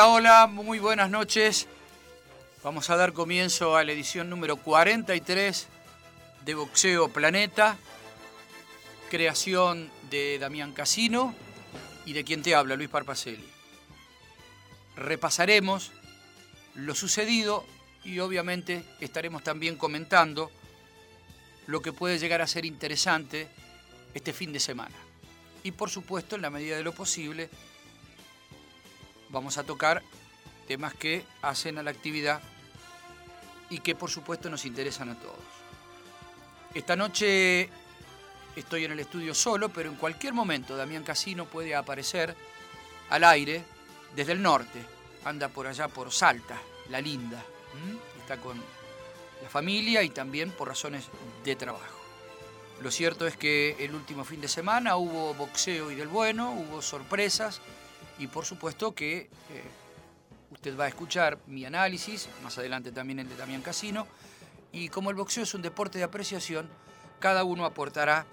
Hola, muy buenas noches. Vamos a dar comienzo a la edición número 43 de Boxeo Planeta, creación de Damián Casino y de quien te habla, Luis Parpacelli. Repasaremos lo sucedido y obviamente estaremos también comentando lo que puede llegar a ser interesante este fin de semana. Y por supuesto, en la medida de lo posible, vamos a tocar temas que hacen a la actividad y que por supuesto nos interesan a todos. Esta noche estoy en el estudio solo, pero en cualquier momento Damián Casino puede aparecer al aire desde el norte. Anda por allá por Salta, la linda. Está con la familia y también por razones de trabajo. Lo cierto es que el último fin de semana hubo boxeo y del bueno, hubo sorpresas y por supuesto que eh, usted va a escuchar mi análisis, más adelante también el de Damián Casino, y como el boxeo es un deporte de apreciación, cada uno aportará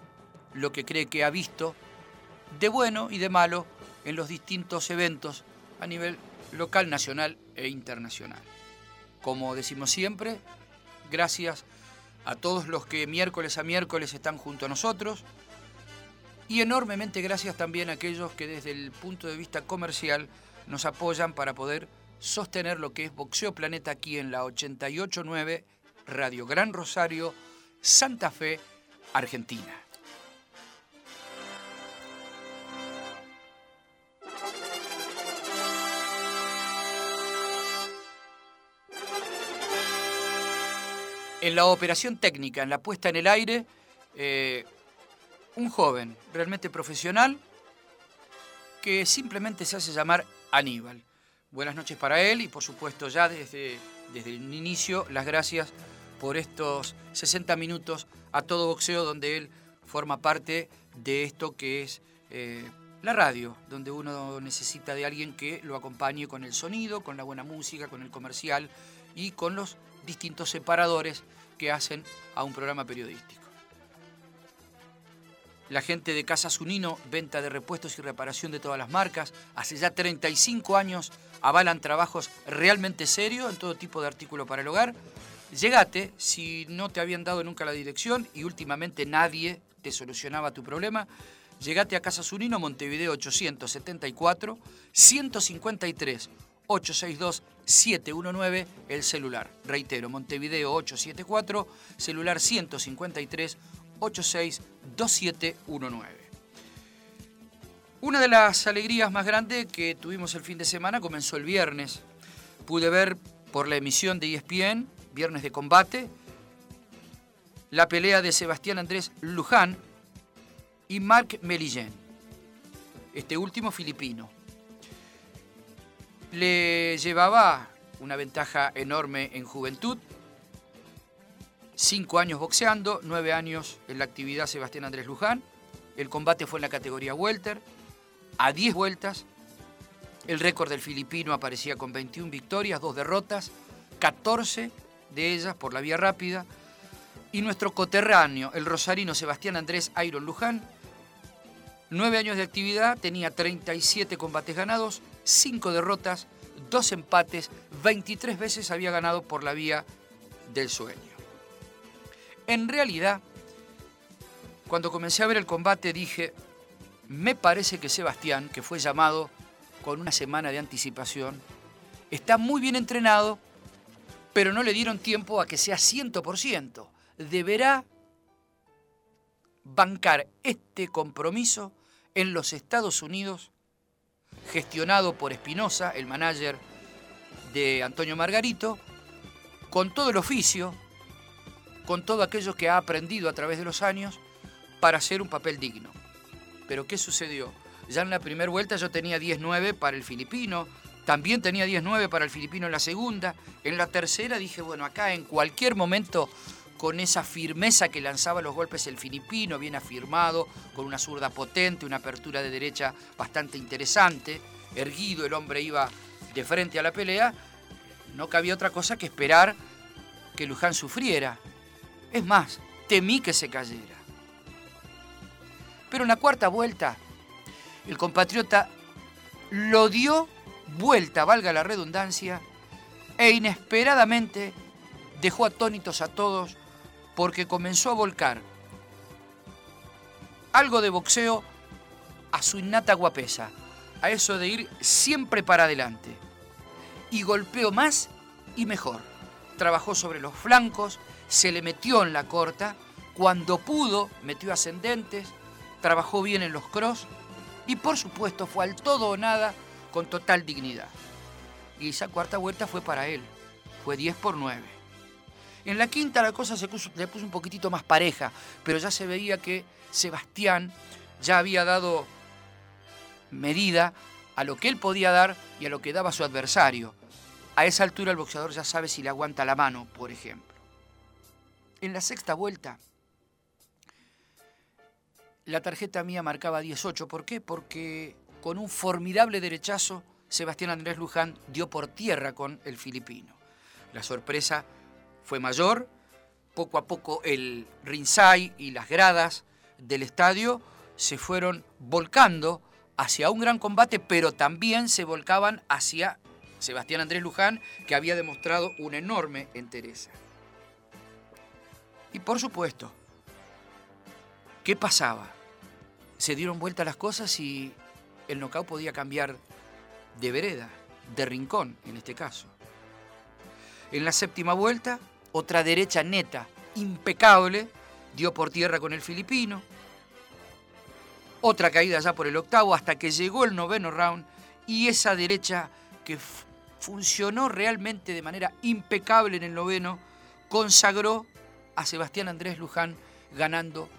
lo que cree que ha visto de bueno y de malo en los distintos eventos a nivel local, nacional e internacional. Como decimos siempre, gracias a todos los que miércoles a miércoles están junto a nosotros, y enormemente gracias también a aquellos que desde el punto de vista comercial nos apoyan para poder sostener lo que es Boxeo Planeta aquí en la 889 Radio Gran Rosario, Santa Fe, Argentina. En la operación técnica, en la puesta en el aire, eh, un joven realmente profesional que simplemente se hace llamar Aníbal. Buenas noches para él y por supuesto ya desde, desde el inicio las gracias por estos 60 minutos a todo boxeo donde él forma parte de esto que es eh, la radio, donde uno necesita de alguien que lo acompañe con el sonido, con la buena música, con el comercial y con los distintos separadores que hacen a un programa periodístico. La gente de Casa Zunino, venta de repuestos y reparación de todas las marcas, hace ya 35 años avalan trabajos realmente serios en todo tipo de artículos para el hogar. Llegate, si no te habían dado nunca la dirección y últimamente nadie te solucionaba tu problema, llegate a Casa Zunino, Montevideo 874, 153 862 719 el celular. Reitero, Montevideo 874, celular 153 862719. Una de las alegrías más grandes que tuvimos el fin de semana comenzó el viernes. Pude ver por la emisión de ESPN, Viernes de Combate, la pelea de Sebastián Andrés Luján y Marc Melillén, este último filipino. Le llevaba una ventaja enorme en juventud, Cinco años boxeando, nueve años en la actividad Sebastián Andrés Luján. El combate fue en la categoría welter, a 10 vueltas. El récord del filipino aparecía con 21 victorias, dos derrotas, 14 de ellas por la vía rápida. Y nuestro coterráneo, el rosarino Sebastián Andrés Iron Luján, nueve años de actividad, tenía 37 combates ganados, 5 derrotas, dos empates, 23 veces había ganado por la vía del sueño. En realidad, cuando comencé a ver el combate dije, me parece que Sebastián, que fue llamado con una semana de anticipación, está muy bien entrenado, pero no le dieron tiempo a que sea 100%. Deberá bancar este compromiso en los Estados Unidos, gestionado por Espinosa, el manager de Antonio Margarito, con todo el oficio, con todo aquello que ha aprendido a través de los años, para hacer un papel digno. Pero ¿qué sucedió? Ya en la primera vuelta yo tenía 10-9 para el filipino, también tenía 10-9 para el filipino en la segunda, en la tercera dije, bueno, acá en cualquier momento con esa firmeza que lanzaba los golpes el filipino, bien afirmado, con una zurda potente, una apertura de derecha bastante interesante, erguido, el hombre iba de frente a la pelea, no cabía otra cosa que esperar que Luján sufriera. Es más, temí que se cayera. Pero en la cuarta vuelta, el compatriota lo dio vuelta, valga la redundancia, e inesperadamente dejó atónitos a todos porque comenzó a volcar algo de boxeo a su innata guapesa, a eso de ir siempre para adelante. Y golpeó más y mejor. Trabajó sobre los flancos, se le metió en la corta, cuando pudo metió ascendentes, trabajó bien en los cross y por supuesto fue al todo o nada con total dignidad. Y esa cuarta vuelta fue para él, fue 10 por 9. En la quinta la cosa se puso, le puso un poquitito más pareja, pero ya se veía que Sebastián ya había dado medida a lo que él podía dar y a lo que daba su adversario. A esa altura el boxeador ya sabe si le aguanta la mano, por ejemplo. En la sexta vuelta, la tarjeta mía marcaba 18. ¿Por qué? Porque con un formidable derechazo, Sebastián Andrés Luján dio por tierra con el filipino. La sorpresa fue mayor. Poco a poco el ringside y las gradas del estadio se fueron volcando hacia un gran combate, pero también se volcaban hacia Sebastián Andrés Luján, que había demostrado una enorme entereza. Y por supuesto, ¿qué pasaba? Se dieron vuelta las cosas y el knockout podía cambiar de vereda, de rincón en este caso. En la séptima vuelta, otra derecha neta, impecable, dio por tierra con el filipino. Otra caída ya por el octavo hasta que llegó el noveno round y esa derecha que funcionó realmente de manera impecable en el noveno consagró a Sebastián Andrés Luján ganando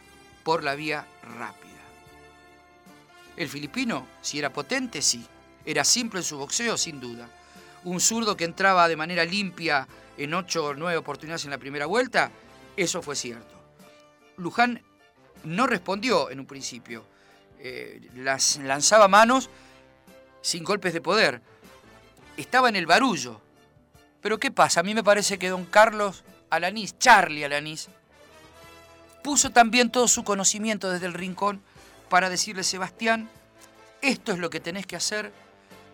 por la vía rápida. El filipino, si era potente, sí. Era simple en su boxeo, sin duda. Un zurdo que entraba de manera limpia en ocho o nueve oportunidades en la primera vuelta, eso fue cierto. Luján no respondió en un principio. Eh, las lanzaba manos sin golpes de poder. Estaba en el barullo. Pero ¿qué pasa? A mí me parece que don Carlos Alanís, Charlie Alanís, puso también todo su conocimiento desde el rincón para decirle, Sebastián, esto es lo que tenés que hacer,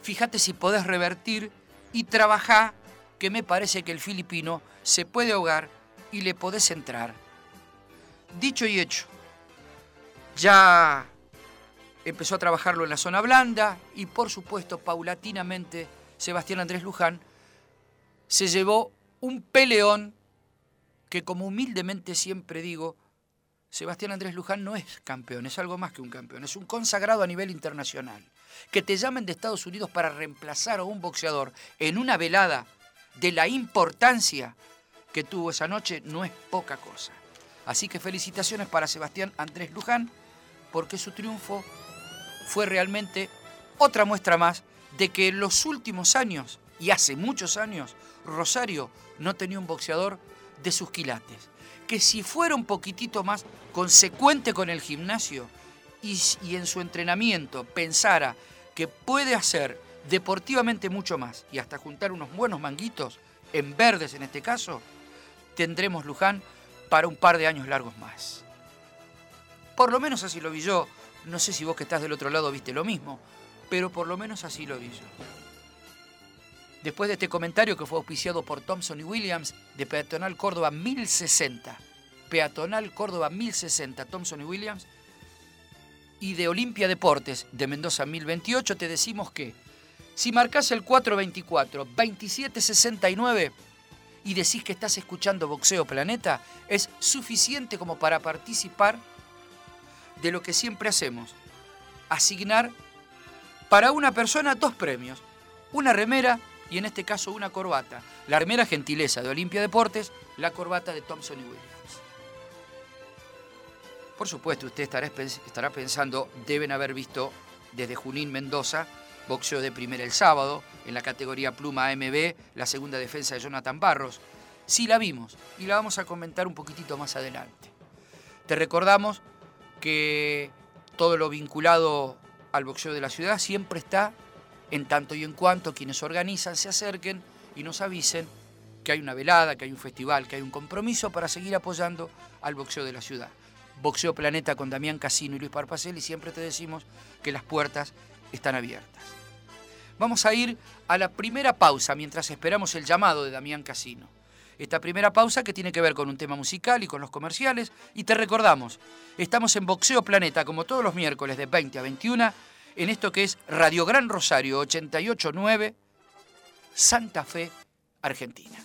fíjate si podés revertir y trabajar que me parece que el filipino se puede ahogar y le podés entrar. Dicho y hecho, ya empezó a trabajarlo en la zona blanda y por supuesto paulatinamente Sebastián Andrés Luján se llevó un peleón que como humildemente siempre digo, Sebastián Andrés Luján no es campeón, es algo más que un campeón, es un consagrado a nivel internacional. Que te llamen de Estados Unidos para reemplazar a un boxeador en una velada de la importancia que tuvo esa noche no es poca cosa. Así que felicitaciones para Sebastián Andrés Luján, porque su triunfo fue realmente otra muestra más de que en los últimos años, y hace muchos años, Rosario no tenía un boxeador de sus quilates. Que si fuera un poquitito más consecuente con el gimnasio y, en su entrenamiento pensara que puede hacer deportivamente mucho más y hasta juntar unos buenos manguitos, en verdes en este caso, tendremos Luján para un par de años largos más. Por lo menos así lo vi yo. No sé si vos que estás del otro lado viste lo mismo, pero por lo menos así lo vi yo. Después de este comentario que fue auspiciado por Thompson y Williams de Peatonal Córdoba 1060, Peatonal Córdoba 1060 Thompson y Williams. Y de Olimpia Deportes de Mendoza 1028 te decimos que si marcas el 424 2769 y decís que estás escuchando Boxeo Planeta, es suficiente como para participar de lo que siempre hacemos, asignar para una persona dos premios, una remera y en este caso una corbata. La remera gentileza de Olimpia Deportes, la corbata de Thompson y Williams. Por supuesto, usted estará, estará pensando, deben haber visto desde Junín Mendoza, boxeo de primera el sábado, en la categoría pluma AMB, la segunda defensa de Jonathan Barros. Sí la vimos y la vamos a comentar un poquitito más adelante. Te recordamos que todo lo vinculado al boxeo de la ciudad siempre está en tanto y en cuanto quienes organizan se acerquen y nos avisen que hay una velada, que hay un festival, que hay un compromiso para seguir apoyando al boxeo de la ciudad. Boxeo Planeta con Damián Casino y Luis Parpacel y siempre te decimos que las puertas están abiertas. Vamos a ir a la primera pausa mientras esperamos el llamado de Damián Casino. Esta primera pausa que tiene que ver con un tema musical y con los comerciales. Y te recordamos, estamos en Boxeo Planeta como todos los miércoles de 20 a 21 en esto que es Radio Gran Rosario 889, Santa Fe, Argentina.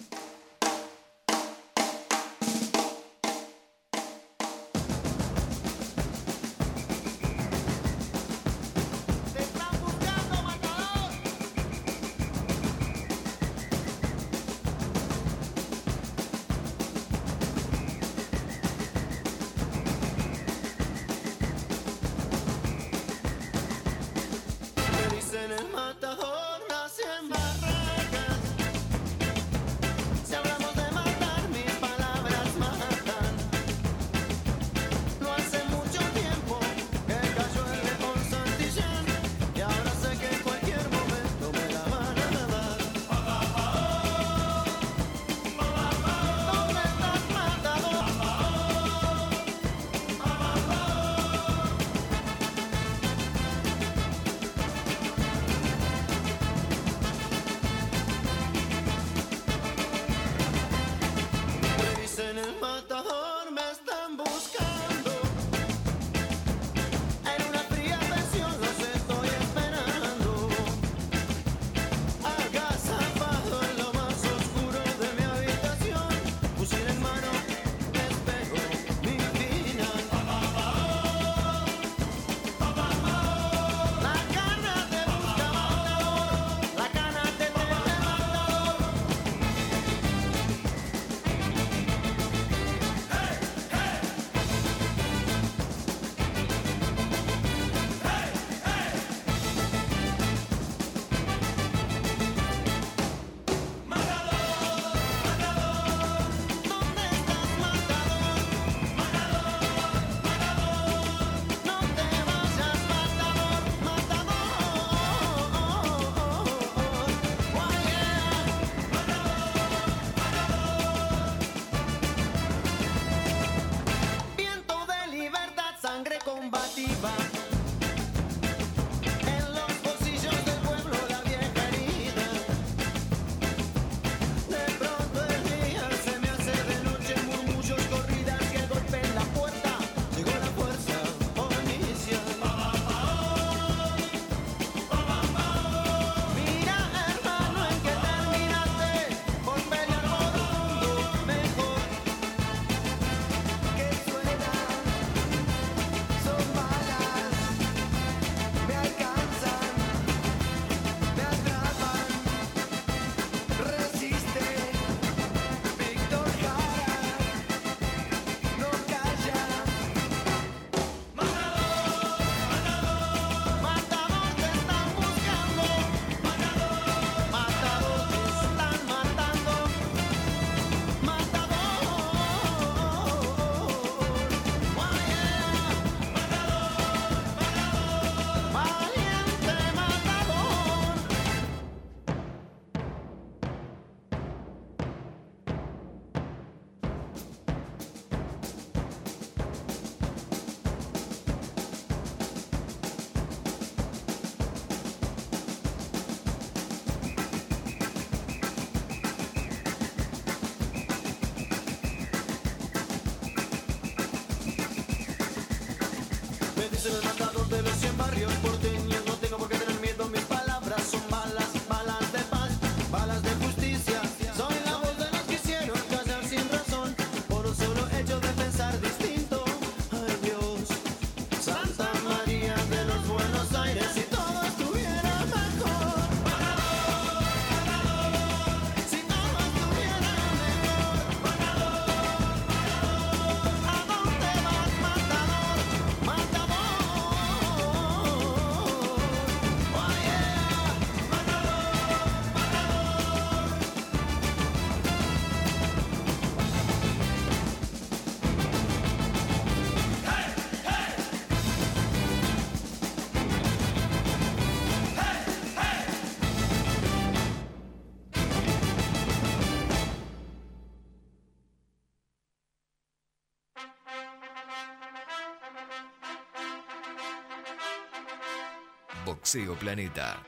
Boxeo Planeta.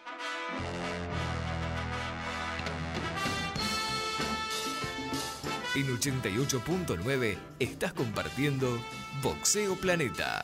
En 88.9 estás compartiendo Boxeo Planeta.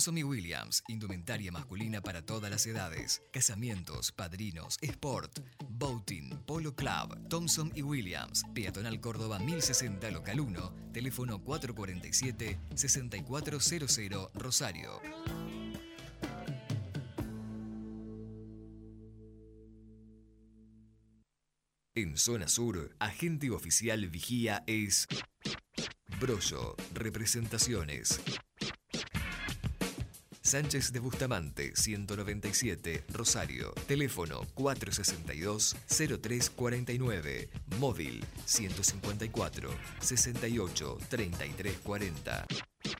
Thompson y Williams, indumentaria masculina para todas las edades. Casamientos, padrinos, sport, boating, polo club. Thompson y Williams, Peatonal Córdoba 1060 Local 1, teléfono 447-6400 Rosario. En zona sur, agente oficial vigía es Brollo, representaciones. Sánchez de Bustamante, 197, Rosario. Teléfono 462-0349. Móvil 154-68-3340.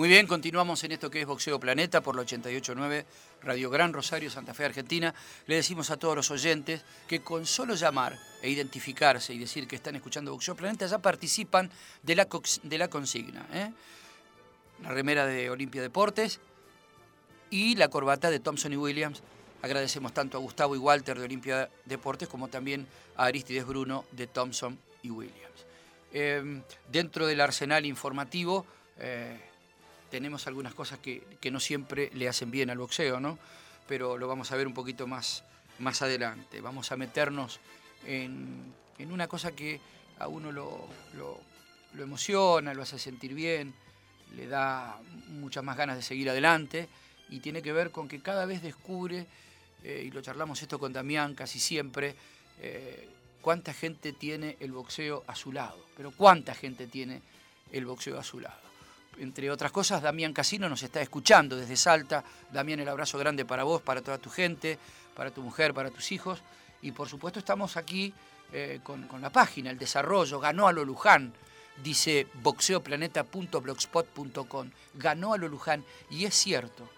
Muy bien, continuamos en esto que es Boxeo Planeta por la 889 Radio Gran Rosario, Santa Fe, Argentina. Le decimos a todos los oyentes que con solo llamar e identificarse y decir que están escuchando Boxeo Planeta ya participan de la, consigna. ¿eh? La remera de Olimpia Deportes y la corbata de Thompson y Williams. Agradecemos tanto a Gustavo y Walter de Olimpia Deportes como también a Aristides Bruno de Thompson y Williams. Eh, dentro del arsenal informativo... Eh, tenemos algunas cosas que, no siempre le hacen bien al boxeo, ¿no? Pero lo vamos a ver un poquito más, más adelante. Vamos a meternos en, una cosa que a uno lo, emociona, lo hace sentir bien, le da muchas más ganas de seguir adelante y tiene que ver con que cada vez descubre, eh, y lo charlamos esto con Damián casi siempre, eh, cuánta gente tiene el boxeo a su lado, pero cuánta gente tiene el boxeo a su lado entre otras cosas, Damián Casino nos está escuchando desde Salta. Damián, el abrazo grande para vos, para toda tu gente, para tu mujer, para tus hijos. Y por supuesto estamos aquí eh, con, la página, el desarrollo, ganó a lo Luján, dice boxeoplaneta.blogspot.com. Ganó a lo Luján y es cierto,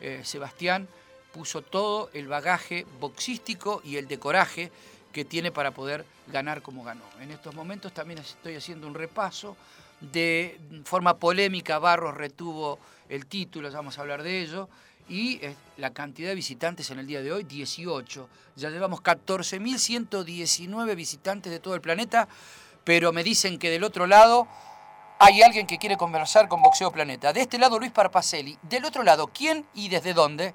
eh, Sebastián puso todo el bagaje boxístico y el de coraje que tiene para poder ganar como ganó. En estos momentos también estoy haciendo un repaso de forma polémica Barros retuvo el título, ya vamos a hablar de ello, y eh, la cantidad de visitantes en el día de hoy, 18. Ya llevamos 14.119 visitantes de todo el planeta, pero me dicen que del otro lado hay alguien que quiere conversar con Boxeo Planeta. De este lado Luis Parpacelli, del otro lado, ¿quién y desde dónde?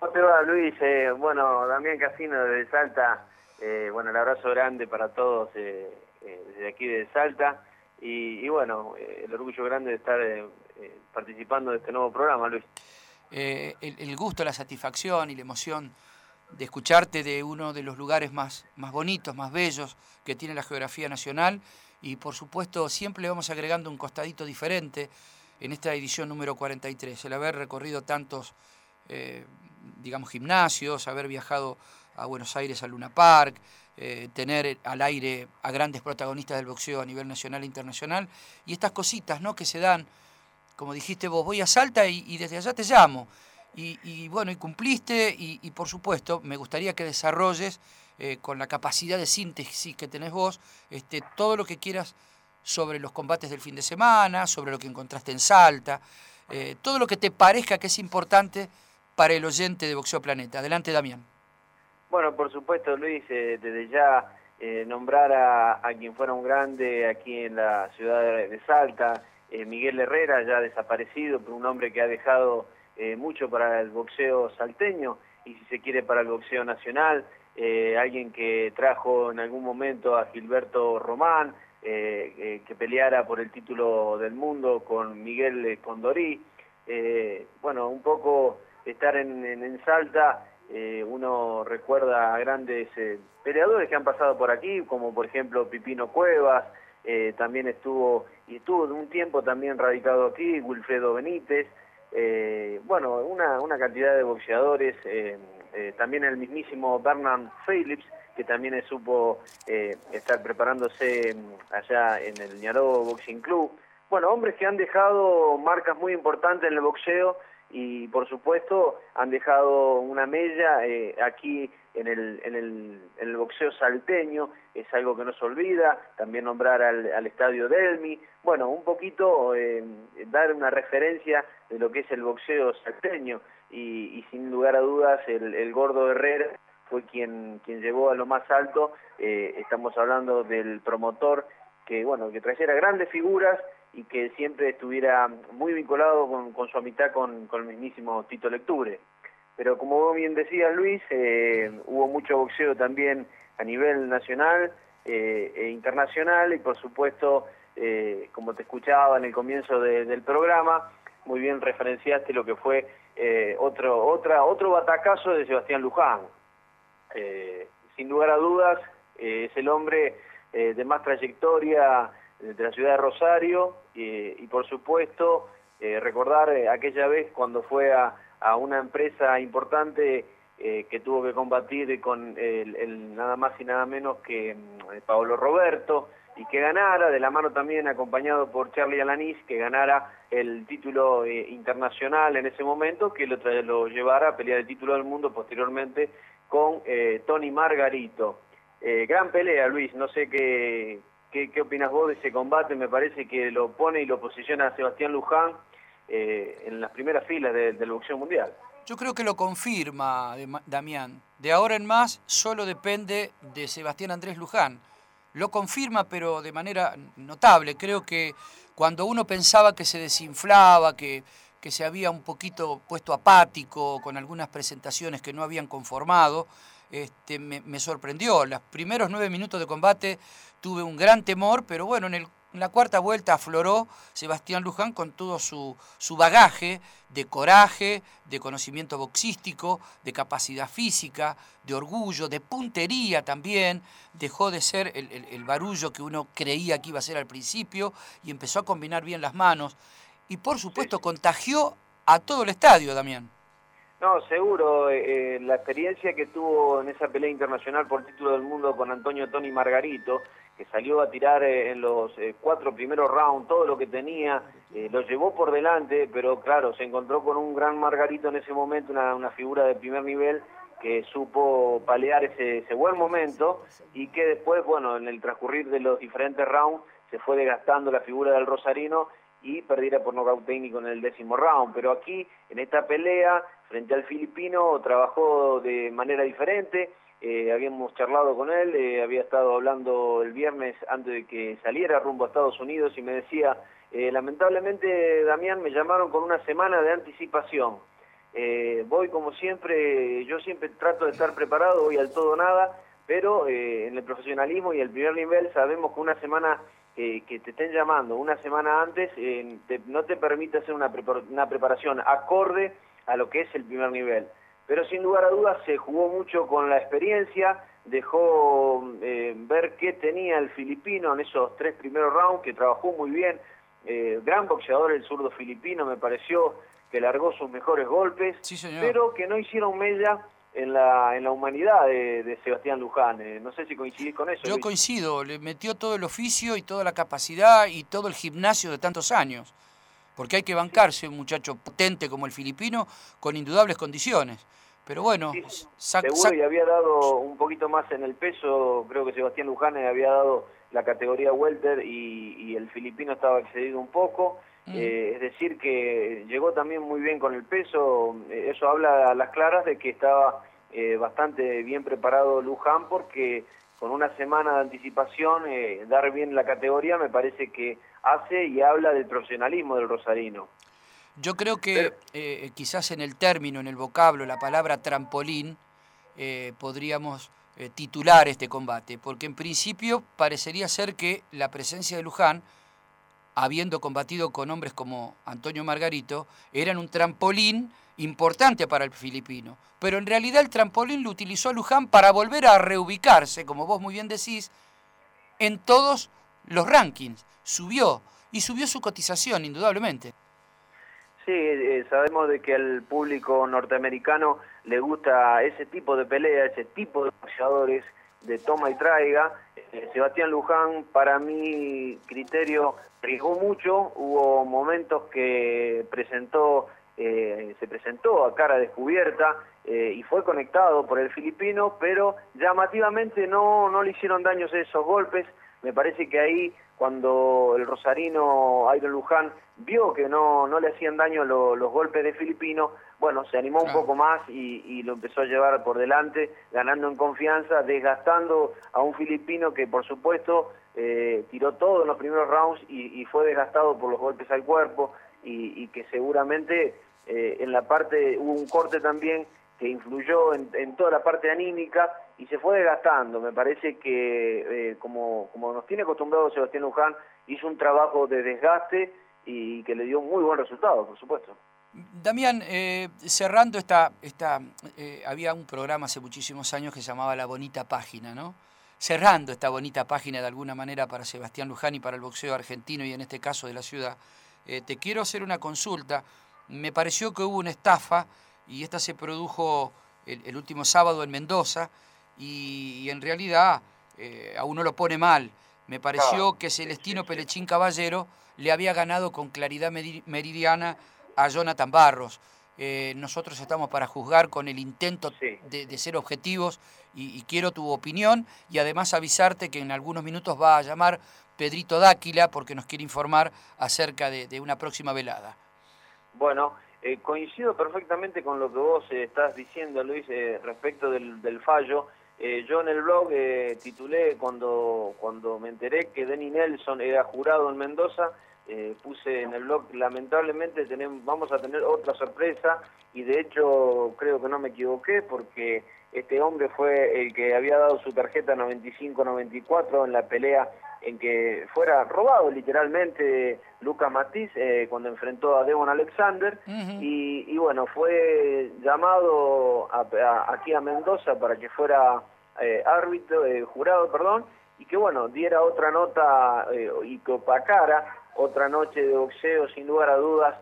¿Cómo te va Luis? Eh, bueno, Damián Casino desde Salta, eh, bueno, el abrazo grande para todos desde aquí de Salta. Y, bueno, eh, el orgullo grande de estar eh, eh, participando de este nuevo programa, Luis. el, gusto, la satisfacción y la emoción de escucharte de uno de los lugares más, más bonitos, más bellos que tiene la geografía nacional y por supuesto siempre vamos agregando un costadito diferente en esta edición número 43, el haber recorrido tantos, digamos, gimnasios, haber viajado a Buenos Aires al Luna Park, eh, tener al aire a grandes protagonistas del boxeo a nivel nacional e internacional, y estas cositas ¿no? que se dan, como dijiste vos, voy a Salta y, desde allá te llamo. y, bueno, y cumpliste y, por supuesto me gustaría que desarrolles eh, con la capacidad de síntesis que tenés vos este, todo lo que quieras sobre los combates del fin de semana, sobre lo que encontraste en Salta, eh, todo lo que te parezca que es importante para el oyente de Boxeo Planeta. Adelante, Damián. Bueno, por supuesto, Luis, eh, desde ya nombrar a, quien fuera un grande aquí en la ciudad de Salta, Miguel Herrera, ya desaparecido, pero un hombre que ha dejado eh, mucho para el boxeo salteño y si se quiere para el boxeo nacional, eh, alguien que trajo en algún momento a Gilberto Román, eh, que peleara por el título del mundo con Miguel Condorí. bueno, un poco estar en, Salta, uno recuerda a grandes peleadores que han pasado por aquí, como por ejemplo Pipino Cuevas, también estuvo, y estuvo un tiempo también radicado aquí, Wilfredo Benítez, eh, bueno, una, una, cantidad de boxeadores, eh, eh, también el mismísimo Bernard Phillips, que también supo estar preparándose mm, allá en el Ñaró Boxing Club. Bueno, hombres que han dejado marcas muy importantes en el boxeo y por supuesto han dejado una mella aquí en el, en, el, en el boxeo salteño, es algo que no se olvida, también nombrar al, al Estadio Delmi, bueno, un poquito eh, dar una referencia de lo que es el boxeo salteño y, sin lugar a dudas el, el, Gordo Herrera fue quien, quien llevó a lo más alto, eh, estamos hablando del promotor que bueno que trajera grandes figuras y que siempre estuviera muy vinculado con, su amistad con, el mismísimo Tito Lecture. Pero como bien decías, Luis, eh, hubo mucho boxeo también a nivel nacional eh, e internacional y por supuesto, eh, como te escuchaba en el comienzo del programa, muy bien referenciaste lo que fue otro, otra, otro batacazo de Sebastián Luján. sin lugar a dudas, es el hombre de más trayectoria de la ciudad de Rosario y por supuesto recordar aquella vez cuando fue a a una empresa importante eh, que tuvo que combatir con el, nada más y nada menos que mm, Paolo Roberto y que ganara, de la mano también acompañado por Charlie Alanis, que ganara el título eh, internacional en ese momento, que lo, lo, llevara a pelear el título del mundo posteriormente con eh, Tony Margarito. gran pelea, Luis, no sé qué, qué, opinas vos de ese combate, me parece que lo pone y lo posiciona a Sebastián Luján eh, en las primeras filas del boxeo mundial. Yo creo que lo confirma Damián. De ahora en más solo depende de Sebastián Andrés Luján. Lo confirma, pero de manera notable. Creo que cuando uno pensaba que se desinflaba, que, que se había un poquito puesto apático con algunas presentaciones que no habían conformado, este, me, me, sorprendió. Los primeros nueve minutos de combate tuve un gran temor, pero bueno, en el en la cuarta vuelta afloró Sebastián Luján con todo su, su, bagaje de coraje, de conocimiento boxístico, de capacidad física, de orgullo, de puntería también. Dejó de ser el, barullo que uno creía que iba a ser al principio y empezó a combinar bien las manos. Y por supuesto contagió a todo el estadio, Damián. No, seguro. Eh, eh, la experiencia que tuvo en esa pelea internacional por título del mundo con Antonio Tony Margarito que salió a tirar eh, en los eh, cuatro primeros rounds todo lo que tenía, lo llevó por delante, pero claro, se encontró con un gran Margarito en ese momento, una, figura de primer nivel que supo palear ese, ese, buen momento y que después, bueno, en el transcurrir de los diferentes rounds se fue desgastando la figura del Rosarino y perdiera por nocaut técnico en el décimo round. Pero aquí, en esta pelea, frente al filipino, trabajó de manera diferente, eh, habíamos charlado con él, eh, había estado hablando el viernes antes de que saliera rumbo a Estados Unidos y me decía, eh, lamentablemente Damián me llamaron con una semana de anticipación. voy como siempre, yo siempre trato de estar preparado, voy al todo nada, pero en el profesionalismo y el primer nivel sabemos que una semana que te estén llamando una semana antes no te permite hacer una, una preparación acorde a lo que es el primer nivel pero sin lugar a dudas se jugó mucho con la experiencia, dejó eh, ver qué tenía el filipino en esos tres primeros rounds, que trabajó muy bien, eh, gran boxeador el zurdo filipino, me pareció que largó sus mejores golpes, pero que no hicieron mella en la, en la humanidad de, Sebastián Luján. Eh, no sé si coincidís con eso. Yo coincido, le metió todo el oficio y toda la capacidad y todo el gimnasio de tantos años. Porque hay que bancarse un muchacho potente como el filipino con indudables condiciones. Pero bueno, seguro y había dado un poquito más en el peso, creo que Sebastián Luján había dado la categoría welter y, el filipino estaba excedido un poco. Mm. Eh, es decir, que llegó también muy bien con el peso, eh, eso habla a las claras de que estaba eh, bastante bien preparado Luján porque con una semana de anticipación, dar bien la categoría me parece que hace y habla del profesionalismo del rosarino. Yo creo que quizás en el término, en el vocablo, la palabra trampolín, podríamos titular este combate, porque en principio parecería ser que la presencia de Luján habiendo combatido con hombres como Antonio Margarito, eran un trampolín importante para el filipino. Pero en realidad el trampolín lo utilizó Luján para volver a reubicarse, como vos muy bien decís, en todos los rankings. Subió y subió su cotización, indudablemente. Sí, eh, sabemos de que al público norteamericano le gusta ese tipo de pelea, ese tipo de boxeadores de toma y traiga. Eh, Sebastián Luján, para mi criterio, arriesgó mucho, hubo momentos que presentó, eh, se presentó a cara descubierta eh, y fue conectado por el filipino, pero llamativamente no, no le hicieron daños esos golpes. Me parece que ahí cuando el rosarino Iron Luján vio que no, no le hacían daño los golpes de filipino, bueno, se animó un poco más y, lo empezó a llevar por delante, ganando en confianza, desgastando a un filipino que por supuesto eh, tiró todo en los primeros rounds y, fue desgastado por los golpes al cuerpo y, que seguramente eh, en la parte hubo un corte también que influyó en, toda la parte anímica y se fue desgastando. Me parece que, eh, como, como nos tiene acostumbrado Sebastián Luján, hizo un trabajo de desgaste y que le dio muy buen resultado, por supuesto. Damián, eh, cerrando esta, esta eh, había un programa hace muchísimos años que se llamaba La Bonita Página, ¿no? Cerrando esta bonita página de alguna manera para Sebastián Luján y para el boxeo argentino y en este caso de la ciudad, te quiero hacer una consulta. Me pareció que hubo una estafa y esta se produjo el, último sábado en Mendoza y, en realidad eh, a uno lo pone mal. Me pareció que Celestino Pelechín Caballero le había ganado con claridad meridiana a Jonathan Barros. Eh, nosotros estamos para juzgar con el intento de, ser objetivos y, quiero tu opinión y además avisarte que en algunos minutos va a llamar Pedrito Dáquila porque nos quiere informar acerca de una próxima velada. Bueno, eh, coincido perfectamente con lo que vos eh, estás diciendo, Luis, eh, respecto del, fallo. Yo en el blog titulé cuando, cuando me enteré que Denny Nelson era jurado en Mendoza, puse en el blog, lamentablemente tenemos, vamos a tener otra sorpresa y de hecho creo que no me equivoqué porque este hombre fue el que había dado su tarjeta 95-94 en la pelea en que fuera robado literalmente Lucas Matiz eh, cuando enfrentó a Devon Alexander. Y, bueno, fue llamado aquí a Mendoza para que fuera eh, árbitro, eh, jurado, perdón, y que bueno, diera otra nota y que opacara otra noche de boxeo, sin lugar a dudas,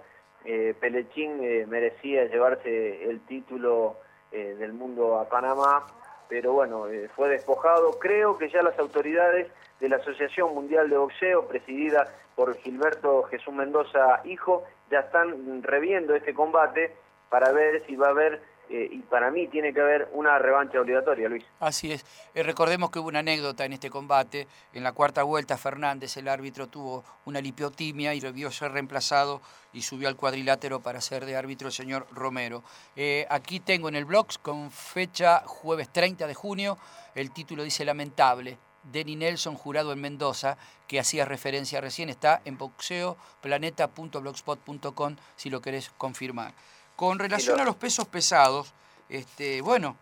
Pelechín merecía llevarse el título del mundo a Panamá, pero bueno, fue despojado. Creo que ya las autoridades de la Asociación Mundial de Boxeo, presidida por Gilberto Jesús Mendoza, hijo, ya están reviendo este combate para ver si va a haber, eh, y para mí tiene que haber una revancha obligatoria, Luis. Así es. Eh, recordemos que hubo una anécdota en este combate. En la cuarta vuelta, Fernández, el árbitro, tuvo una lipiotimia y debió ser reemplazado y subió al cuadrilátero para ser de árbitro el señor Romero. Eh, aquí tengo en el blog, con fecha jueves 30 de junio, el título dice lamentable Denny Nelson, jurado en Mendoza, que hacía referencia recién, está en boxeoplaneta.blogspot.com si lo querés confirmar. Con relación a los pesos pesados, este, bueno,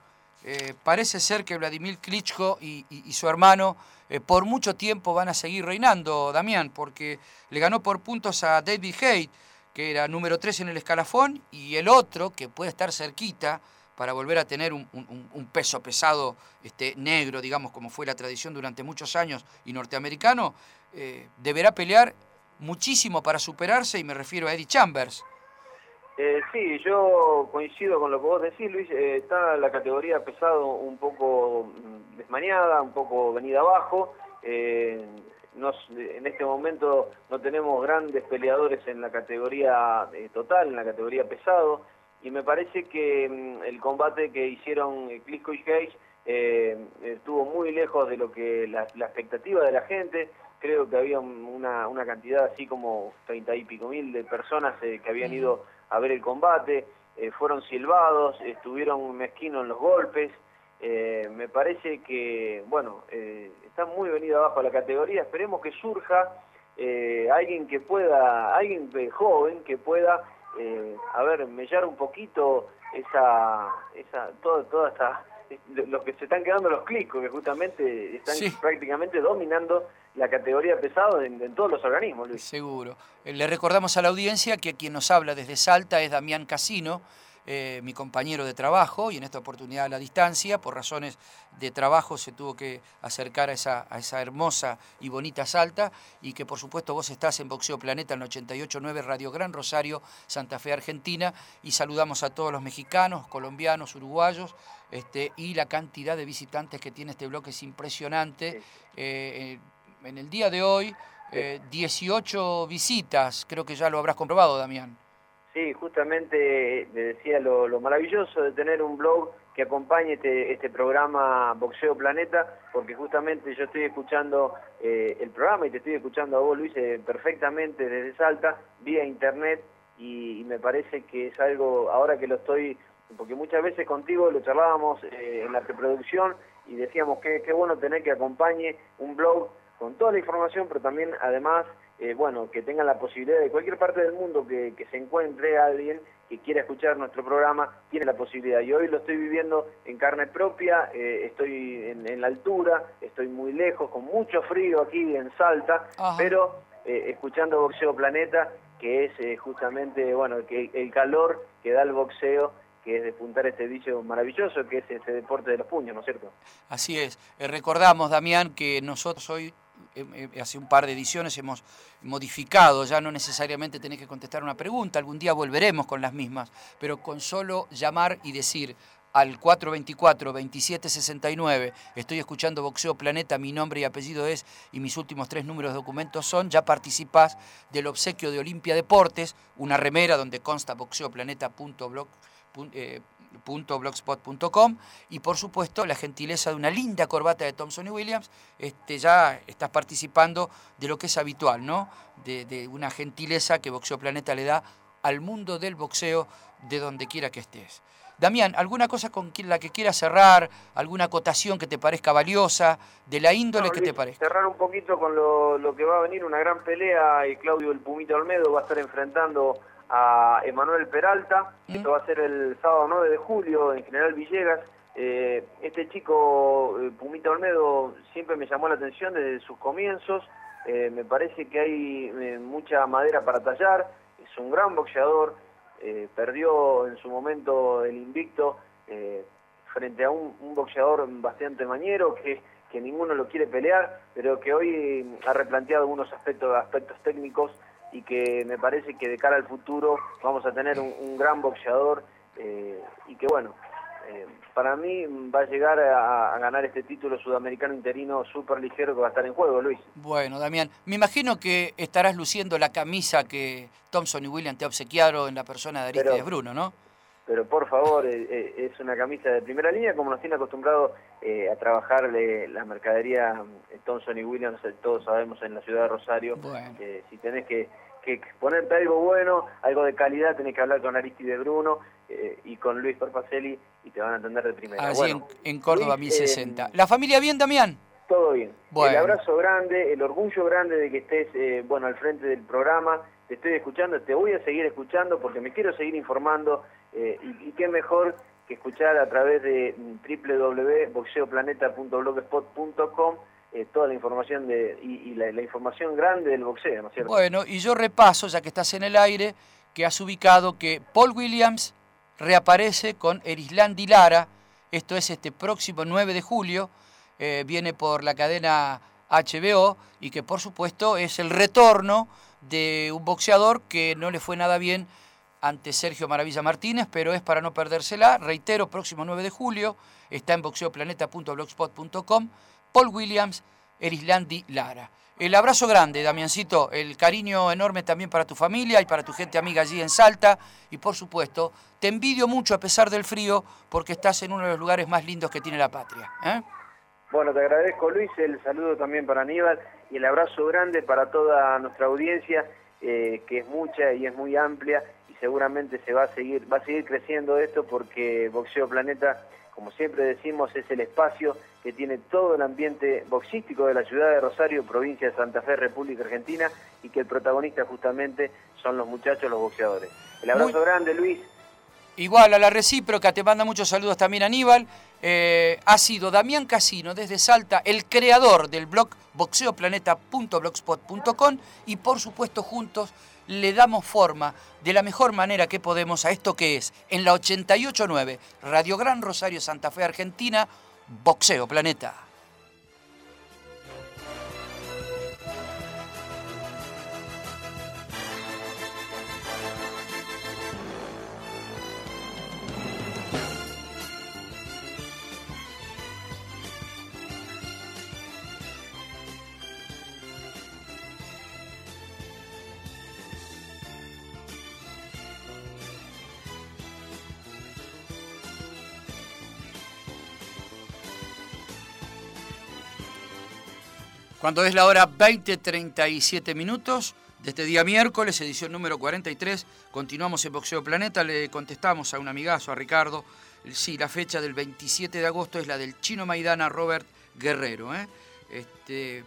eh, parece ser que Vladimir Klitschko y, su hermano eh, por mucho tiempo van a seguir reinando, Damián, porque le ganó por puntos a David Haight, que era número 3 en el escalafón, y el otro, que puede estar cerquita, para volver a tener un, peso pesado este, negro, digamos, como fue la tradición durante muchos años y norteamericano, eh, deberá pelear muchísimo para superarse y me refiero a Eddie Chambers. Eh, sí, yo coincido con lo que vos decís, Luis. Eh, está la categoría pesado un poco mm, desmañada, un poco venida abajo. en este momento no tenemos grandes peleadores en la categoría eh, total, en la categoría pesado, y me parece que mm, el combate que hicieron Klitschko y Hayes eh, estuvo muy lejos de lo que la, expectativa de la gente. Creo que había una, una, cantidad así como treinta y pico mil de personas eh, que habían ido a ver el combate, fueron silbados, estuvieron mezquinos en los golpes. me parece que, bueno, está muy venido abajo la categoría. Esperemos que surja alguien que pueda, alguien joven que pueda eh, a ver, mellar un poquito esa, esa, todo, toda esta, los que se están quedando los clicos, que justamente están prácticamente dominando la categoría pesado en, todos los organismos, Luis. Seguro. Eh, le recordamos a la audiencia que quien nos habla desde Salta es Damián Casino, eh, mi compañero de trabajo y en esta oportunidad a la distancia, por razones de trabajo se tuvo que acercar a esa, a esa hermosa y bonita Salta y que por supuesto vos estás en Boxeo Planeta en 88.9 Radio Gran Rosario, Santa Fe, Argentina y saludamos a todos los mexicanos, colombianos, uruguayos este, y la cantidad de visitantes que tiene este bloque es impresionante. Eh, en el día de hoy, 18 eh, visitas, creo que ya lo habrás comprobado, Damián. Sí, justamente le decía lo, maravilloso de tener un blog que acompañe este, este programa Boxeo Planeta, porque justamente yo estoy escuchando eh, el programa y te estoy escuchando a vos, Luis, eh, perfectamente desde Salta, vía internet, y, me parece que es algo, ahora que lo estoy, porque muchas veces contigo lo charlábamos eh, en la preproducción y decíamos que qué bueno tener que acompañe un blog con toda la información, pero también además eh, bueno, que tengan la posibilidad de cualquier parte del mundo que, se encuentre alguien que quiera escuchar nuestro programa, tiene la posibilidad. Y hoy lo estoy viviendo en carne propia, eh, estoy en, la altura, estoy muy lejos, con mucho frío aquí en Salta, pero eh, escuchando Boxeo Planeta, que es justamente, bueno, que el calor que da el boxeo que es despuntar este vicio maravilloso que es ese deporte de los puños, ¿no es cierto? Así es. recordamos, Damián, que nosotros hoy eh, eh, hace un par de ediciones hemos modificado, ya no necesariamente tenés que contestar una pregunta, algún día volveremos con las mismas, pero con solo llamar y decir al 424-2769, estoy escuchando Boxeo Planeta, mi nombre y apellido es, y mis últimos tres números de documentos son, ya participás del obsequio de Olimpia Deportes, una remera donde consta boxeoplaneta.blog blogspot.com y por supuesto la gentileza de una linda corbata de Thompson y Williams, este, ya estás participando de lo que es habitual, ¿no? De, una gentileza que Boxeo Planeta le da al mundo del boxeo de donde quiera que estés. Damián, ¿alguna cosa con la que quieras cerrar? ¿Alguna acotación que te parezca valiosa? ¿De la índole que te parezca? Cerrar un poquito con lo, lo, que va a venir, una gran pelea y Claudio el Pumita Olmedo va a estar enfrentando a Emanuel Peralta. Esto va a ser el sábado 9 de julio en General Villegas. Eh, este chico, eh, Pumita Olmedo, siempre me llamó la atención desde sus comienzos. Eh, me parece que hay mucha madera para tallar. Es un gran boxeador. perdió en su momento el invicto frente a un, boxeador bastante mañero que, que ninguno lo quiere pelear, pero que hoy ha replanteado algunos aspectos, aspectos técnicos y que me parece que de cara al futuro vamos a tener un, gran boxeador eh, y que bueno, eh, para mí va a llegar a, ganar este título sudamericano interino súper ligero que va a estar en juego, Luis. Bueno, Damián, me imagino que estarás luciendo la camisa que Thompson y William te obsequiaron en la persona de Aristides Bruno, ¿no? pero por favor, eh, eh, es una camisa de primera línea, como nos tiene acostumbrado eh, a trabajar la mercadería Thompson y Williams, todos sabemos en la ciudad de Rosario. si tenés que, ponerte algo bueno, algo de calidad, tenés que hablar con Aristide Bruno y con Luis Perpacelli y te van a atender de primera. Así en, Córdoba 1060. ¿La familia bien, Damián? Todo bien. El abrazo grande, el orgullo grande de que estés bueno al frente del programa. Te estoy escuchando, te voy a seguir escuchando porque me quiero seguir informando eh, y, qué mejor que escuchar a través de www.boxeoplaneta.blogspot.com eh, toda la información de, y, la, información grande del boxeo, ¿no es cierto? Bueno, y yo repaso, ya que estás en el aire, que has ubicado que Paul Williams reaparece con Erislandi Lara, esto es este próximo 9 de julio, eh, viene por la cadena HBO y que por supuesto es el retorno de un boxeador que no le fue nada bien ante Sergio Maravilla Martínez, pero es para no perdérsela. Reitero, próximo 9 de julio, está en boxeoplaneta.blogspot.com, Paul Williams, Erislandi Lara. El abrazo grande, Damiancito, el cariño enorme también para tu familia y para tu gente amiga allí en Salta. Y por supuesto, te envidio mucho a pesar del frío porque estás en uno de los lugares más lindos que tiene la patria. ¿eh? Bueno, te agradezco Luis, el saludo también para Aníbal y el abrazo grande para toda nuestra audiencia, eh, que es mucha y es muy amplia seguramente se va a seguir, va a seguir creciendo esto porque Boxeo Planeta, como siempre decimos, es el espacio que tiene todo el ambiente boxístico de la ciudad de Rosario, provincia de Santa Fe, República Argentina, y que el protagonista justamente son los muchachos, los boxeadores. El abrazo grande, Luis. Igual a la recíproca, te manda muchos saludos también Aníbal. Eh, ha sido Damián Casino desde Salta, el creador del blog boxeoplaneta.blogspot.com y por supuesto juntos le damos forma de la mejor manera que podemos a esto que es en la 889 Radio Gran Rosario Santa Fe Argentina Boxeo Planeta. Cuando es la hora 20.37 minutos de este día miércoles, edición número 43, continuamos en Boxeo Planeta, le contestamos a un amigazo, a Ricardo, sí, la fecha del 27 de agosto es la del chino Maidana Robert Guerrero. ¿eh? Este,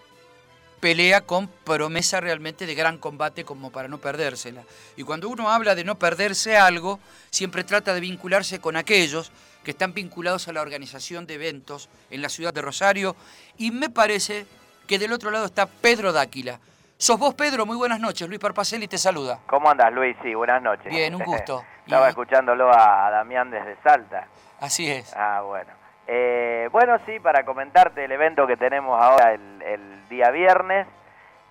pelea con promesa realmente de gran combate como para no perdérsela. Y cuando uno habla de no perderse algo, siempre trata de vincularse con aquellos que están vinculados a la organización de eventos en la ciudad de Rosario y me parece que del otro lado está Pedro Dáquila. Sos vos, Pedro, muy buenas noches. Luis Parpacelli te saluda. ¿Cómo andas, Luis? Sí, buenas noches. Bien, un gusto. Estaba escuchándolo a Damián desde Salta. Así es. Ah, bueno. Eh, bueno, sí, para comentarte el evento que tenemos ahora el, día viernes,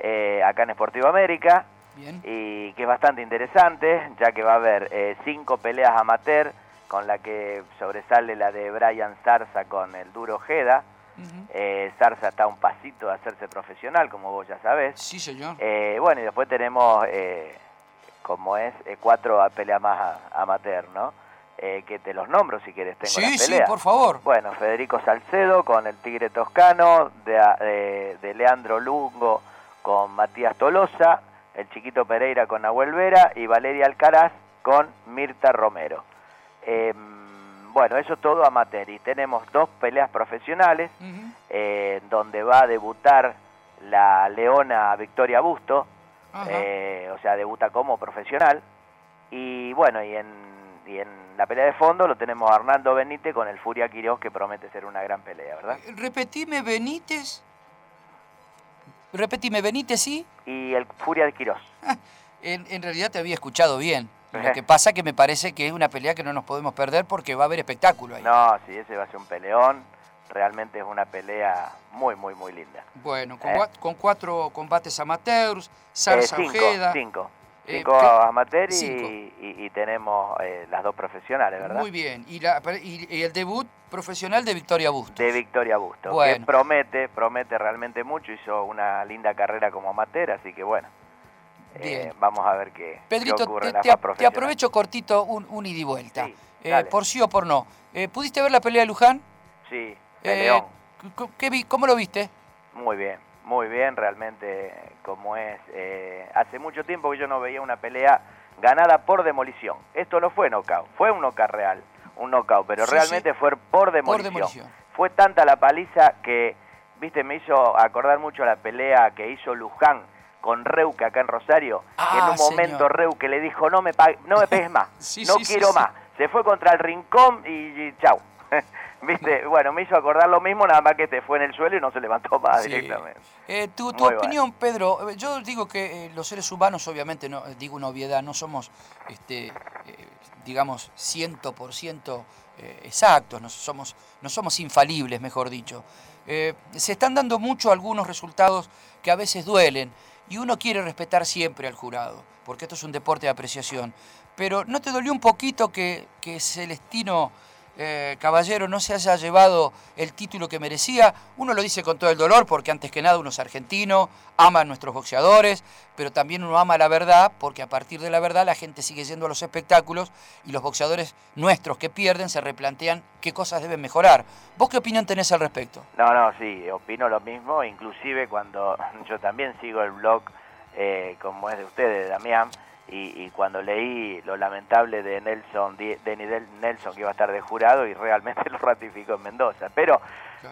eh, acá en Esportivo América. Bien. Y que es bastante interesante, ya que va a haber eh, cinco peleas amateur, con la que sobresale la de Brian Zarza con el Duro Jeda eh, Zarza está a un pasito de hacerse profesional, como vos ya sabés. Sí, señor. Eh, bueno, y después tenemos, eh, como es, cuatro peleas más amateur, ¿no? que te los nombro si quieres. Tengo sí, sí, por favor. Bueno, Federico Salcedo con el Tigre Toscano, de, de Leandro Lungo con Matías Tolosa, el Chiquito Pereira con Nahuel Vera y Valeria Alcaraz con Mirta Romero. Bueno, eso todo amateur y tenemos dos peleas profesionales eh, donde va a debutar la leona Victoria Busto, eh, o sea, debuta como profesional. Y bueno, y en, y en la pelea de fondo lo tenemos a Arnaldo Benítez con el Furia Quiroz, que promete ser una gran pelea, ¿verdad? Eh, repetime Benítez. Repetime Benítez, sí. Y el Furia de Quiroz. en, en realidad te había escuchado bien. Lo que pasa que me parece que es una pelea que no nos podemos perder porque va a haber espectáculo ahí. No, sí, ese va a ser un peleón. Realmente es una pelea muy, muy, muy linda. Bueno, con, ¿Eh? cuatro combates amateurs, Sarsa eh, cinco, Cinco. Eh, cinco amateurs y, tenemos las dos profesionales, ¿verdad? Muy bien. Y, la, y, el debut profesional de Victoria Busto. De Victoria Busto. Que promete, promete realmente mucho. Hizo una linda carrera como amateur, así que bueno. Eh, vamos a ver qué, Pedrito, ocurre te, te, aprovecho cortito un, un ida y vuelta. Eh, por sí o por no. Eh, ¿Pudiste ver la pelea de Luján? Sí, de León. ¿Cómo lo viste? Muy bien, muy bien, realmente como es. hace mucho tiempo que yo no veía una pelea ganada por demolición. Esto no fue knockout, fue un knockout real, un knockout, pero realmente fue por demolición. por demolición. Fue tanta la paliza que, viste, me hizo acordar mucho la pelea que hizo Luján con Reuque acá en Rosario, que en un ah, momento Reuque le dijo, no me, no me pegues más, no quiero más. Se fue contra el rincón y, chau. ¿Viste? Bueno, me hizo acordar lo mismo, nada más que te fue en el suelo y no se levantó más directamente. Eh, tu, opinión, Pedro, eh, yo digo que eh, los seres humanos, obviamente, no digo una obviedad, no somos, este, digamos, 100% exactos, no somos, no somos infalibles, mejor dicho. se están dando mucho algunos resultados que a veces duelen y uno quiere respetar siempre al jurado, porque esto es un deporte de apreciación. Pero ¿no te dolió un poquito que, Celestino eh, caballero no se haya llevado el título que merecía. Uno lo dice con todo el dolor porque antes que nada uno es argentino, ama a nuestros boxeadores, pero también uno ama la verdad porque a partir de la verdad la gente sigue yendo a los espectáculos y los boxeadores nuestros que pierden se replantean qué cosas deben mejorar. ¿Vos qué opinión tenés al respecto? No, no, sí, opino lo mismo, inclusive cuando yo también sigo el blog eh, como es de ustedes, de Damián, y, cuando leí lo lamentable de Nelson, de Nelson que iba a estar de jurado y realmente lo ratificó en Mendoza. Pero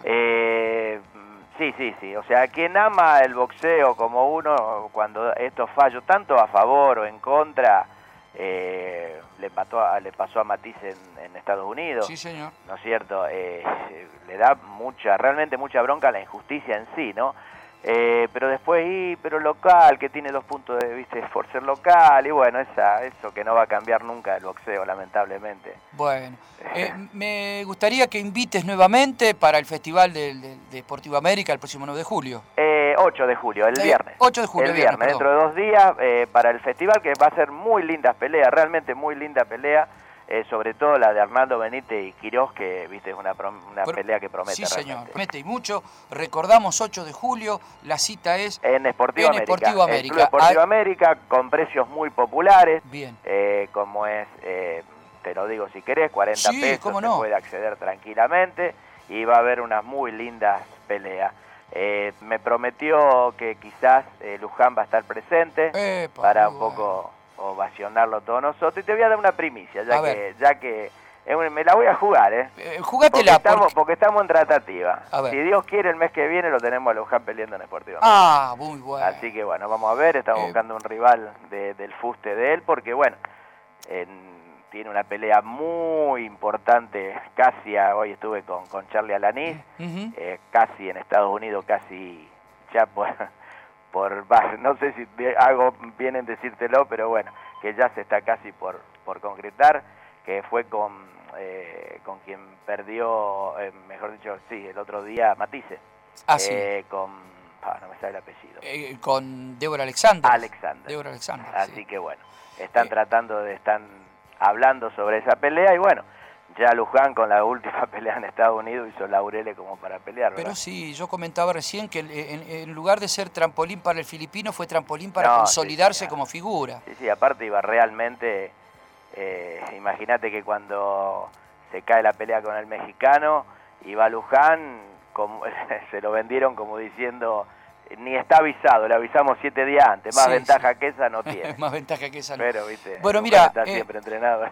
eh, sí, sí, sí. O sea, quien ama el boxeo como uno, cuando estos fallos, tanto a favor o en contra, eh, le, le pasó a Matisse en, Estados Unidos. Sí, señor. ¿No es cierto? Eh, le da mucha, realmente mucha bronca la injusticia en sí, ¿no? Eh, pero después, y, pero local, que tiene dos puntos de vista por ser local, y bueno, esa, eso que no va a cambiar nunca el boxeo, lamentablemente. Bueno, eh, me gustaría que invites nuevamente para el Festival de, de, Deportivo América el próximo 9 de julio. Eh, 8 de julio, el viernes. 8 de julio, el viernes, dentro de dos días, eh, para el festival, que va a ser muy linda pelea, realmente muy linda pelea. Eh, sobre todo la de Arnaldo Benítez y Quirós, que viste es una, una pelea que promete. Sí, señor, promete y mucho. Recordamos 8 de julio, la cita es en Esportivo América. Esportivo América, con precios muy populares. Bien. Eh, como es, eh, te lo digo si querés, 40 pesos se puede acceder tranquilamente y va a haber unas muy lindas peleas. me prometió que quizás Luján va a estar presente para un poco ovacionarlo todos nosotros. Y te voy a dar una primicia, ya que ya que me la voy a jugar, ¿eh? eh porque estamos, porque... estamos en tratativa. Si Dios quiere, el mes que viene lo tenemos a Luján peleando en Esportivo. Ah, muy bueno. Así que bueno, vamos a ver, estamos eh, buscando un rival del fuste de él, porque bueno, tiene una pelea muy importante, casi hoy estuve con, con Charlie Alanis, eh, casi en Estados Unidos, casi ya pues por no sé si hago bien en decírtelo, pero bueno, que ya se está casi por, por concretar, que fue con, eh, con quien perdió, eh, mejor dicho, sí, el otro día Matisse. Ah, eh, Con, ah, no me sale el apellido. Eh, con Débora Alexander. Alexander. Débora Alexander. Así que bueno, están tratando de, están hablando sobre esa pelea y bueno, ya Luján con la última pelea en Estados Unidos hizo laureles como para pelear. Pero sí, yo comentaba recién que en, lugar de ser trampolín para el filipino fue trampolín para consolidarse como figura. Sí, sí, aparte iba realmente, eh, imagínate que cuando se cae la pelea con el mexicano, iba Luján, como, se lo vendieron como diciendo ni está avisado, le avisamos siete días antes, más ventaja que esa no tiene. más ventaja que esa no. Pero, viste, bueno, mira, está eh, siempre entrenado.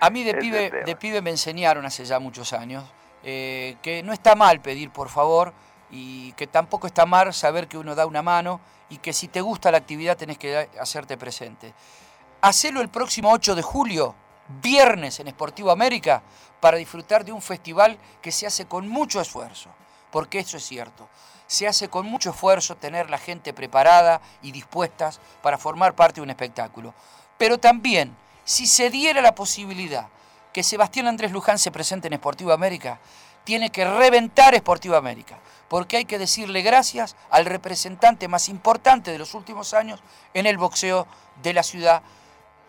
a mí de pibe, de pibe me enseñaron hace ya muchos años eh, que no está mal pedir por favor y que tampoco está mal saber que uno da una mano y que si te gusta la actividad tenés que hacerte presente. Hacelo el próximo 8 de julio, viernes en Esportivo América, para disfrutar de un festival que se hace con mucho esfuerzo, porque eso es cierto se hace con mucho esfuerzo tener la gente preparada y dispuestas para formar parte de un espectáculo. Pero también, si se diera la posibilidad que Sebastián Andrés Luján se presente en Esportivo América, tiene que reventar Esportivo América, porque hay que decirle gracias al representante más importante de los últimos años en el boxeo de la ciudad,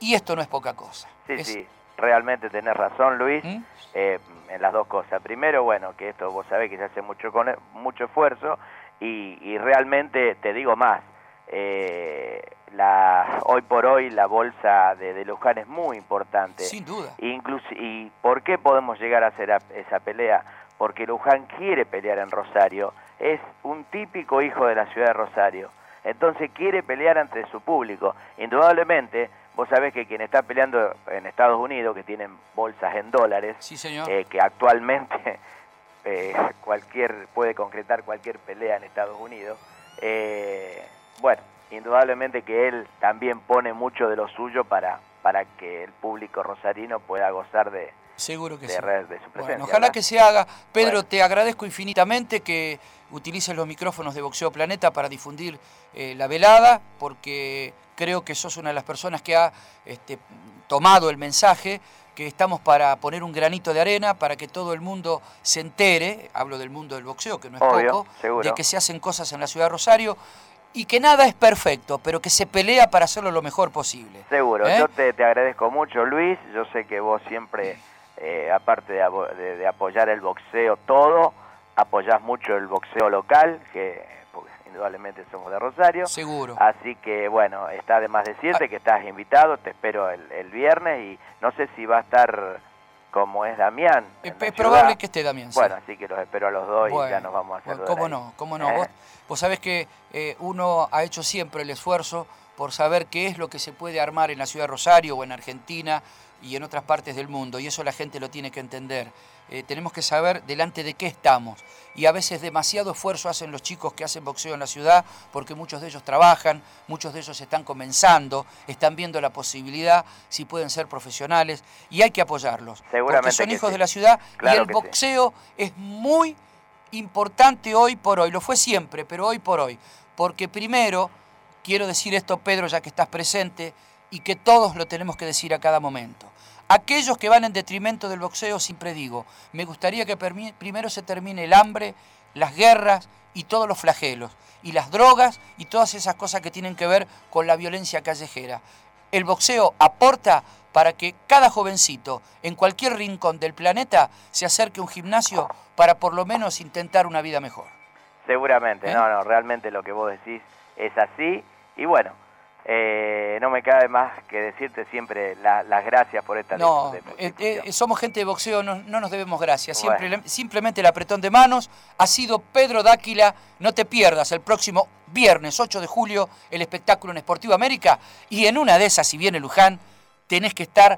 y esto no es poca cosa. Sí, sí, realmente tenés razón, Luis. ¿Mm? Eh, en las dos cosas. Primero, bueno, que esto vos sabés que se hace mucho, con, mucho esfuerzo y, realmente te digo más, eh, la, hoy por hoy la bolsa de, de, Luján es muy importante. Sin duda. Incluso, ¿Y por qué podemos llegar a hacer esa pelea? Porque Luján quiere pelear en Rosario, es un típico hijo de la ciudad de Rosario, entonces quiere pelear ante su público. Indudablemente, Vos sabés que quien está peleando en Estados Unidos, que tienen bolsas en dólares, eh, que actualmente eh, cualquier puede concretar cualquier pelea en Estados Unidos, eh, bueno, indudablemente que él también pone mucho de lo suyo para, para que el público rosarino pueda gozar de, Seguro que de, sí. de su presencia. ojalá que se haga. Pedro, te agradezco infinitamente que utilices los micrófonos de Boxeo Planeta para difundir la velada, porque creo que sos una de las personas que ha este, tomado el mensaje, que estamos para poner un granito de arena para que todo el mundo se entere, hablo del mundo del boxeo, que no es poco, de que se hacen cosas en la ciudad de Rosario y que nada es perfecto, pero que se pelea para hacerlo lo mejor posible. Seguro, ¿Eh? yo te, agradezco mucho Luis, yo sé que vos siempre eh, aparte de, apoyar el boxeo todo, apoyás mucho el boxeo local, que porque indudablemente somos de Rosario. Seguro. Así que bueno, está de más decirte ah. que estás invitado, te espero el, el viernes y no sé si va a estar como es Damián. Es, probable que esté Damián. Bueno, así que los espero a los dos y ya nos vamos a hacer. ¿Cómo no? ¿Cómo no? Vos, vos, sabés que eh, uno ha hecho siempre el esfuerzo por saber qué es lo que se puede armar en la ciudad de Rosario o en Argentina y en otras partes del mundo, y eso la gente lo tiene que entender. Eh, tenemos que saber delante de qué estamos. Y a veces demasiado esfuerzo hacen los chicos que hacen boxeo en la ciudad, porque muchos de ellos trabajan, muchos de ellos están comenzando, están viendo la posibilidad, si pueden ser profesionales, y hay que apoyarlos. porque son hijos de la ciudad y el boxeo es muy importante hoy por hoy, lo fue siempre, pero hoy por hoy. Porque primero, quiero decir esto, Pedro, ya que estás presente, y que todos lo tenemos que decir a cada momento. Aquellos que van en detrimento del boxeo, siempre digo, me gustaría que primero se termine el hambre, las guerras y todos los flagelos, y las drogas y todas esas cosas que tienen que ver con la violencia callejera. El boxeo aporta para que cada jovencito en cualquier rincón del planeta se acerque a un gimnasio para por lo menos intentar una vida mejor. Seguramente, ¿Eh? no, no, realmente lo que vos decís es así. Y bueno, eh, no me cabe más que decirte siempre las gracias por esta No, eh, eh, somos gente de boxeo, no, nos debemos gracias. simplemente el apretón de manos ha sido Pedro Dáquila. No te pierdas el próximo viernes 8 de julio el espectáculo en Esportivo América. Y en una de esas, si viene Luján, tenés que estar,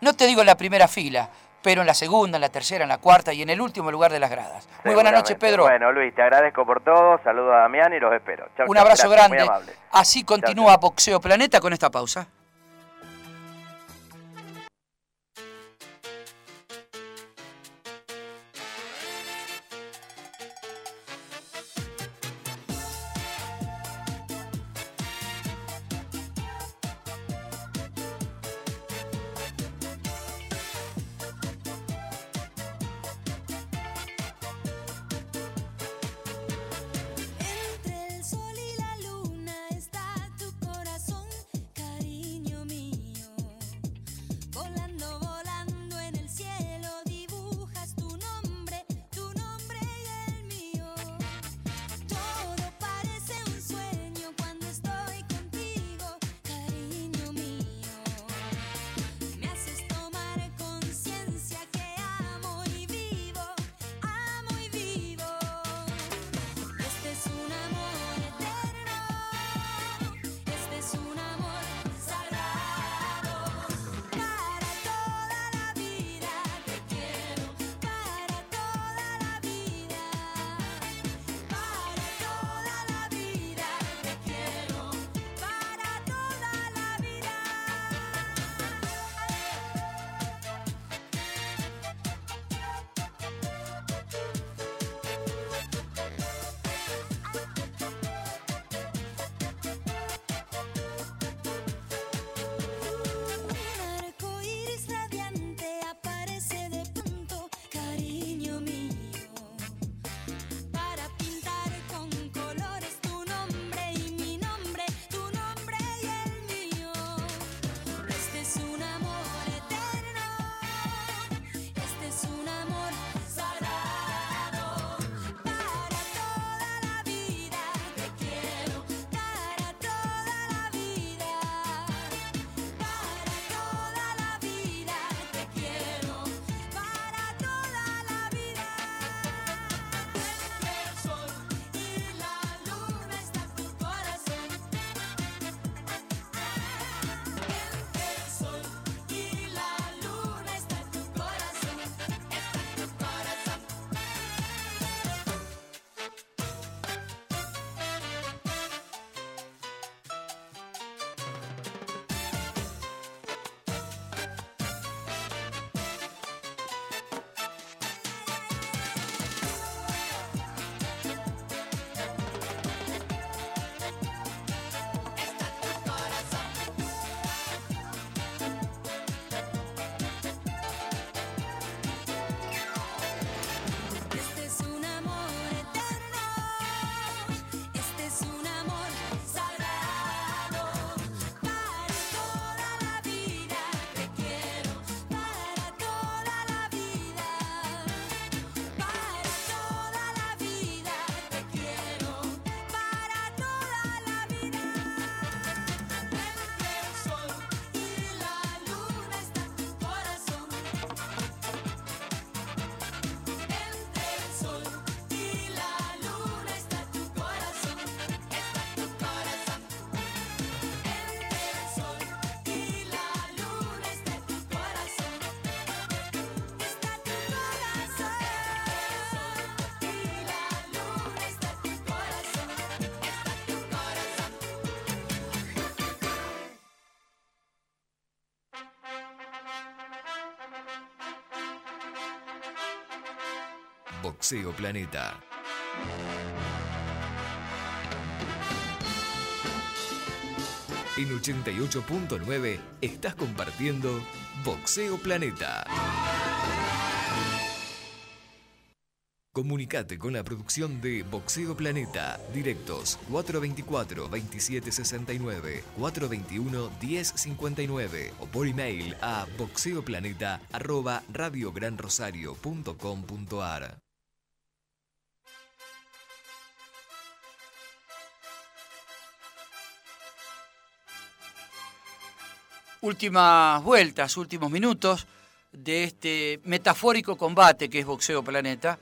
no te digo en la primera fila, pero en la segunda, en la tercera, en la cuarta y en el último lugar de las gradas. Muy buenas noches, Pedro. Bueno, Luis, te agradezco por todo, saludo a Damián y los espero. Un abrazo grande. Así continúa Boxeo Planeta con esta pausa. Boxeo Planeta. En 88.9 estás compartiendo Boxeo Planeta. Comunicate con la producción de Boxeo Planeta. Directos 424-2769, 421-1059 o por email a boxeoplaneta.radiogranrosario.com.ar. Últimas vueltas, últimos minutos de este metafórico combate que es Boxeo Planeta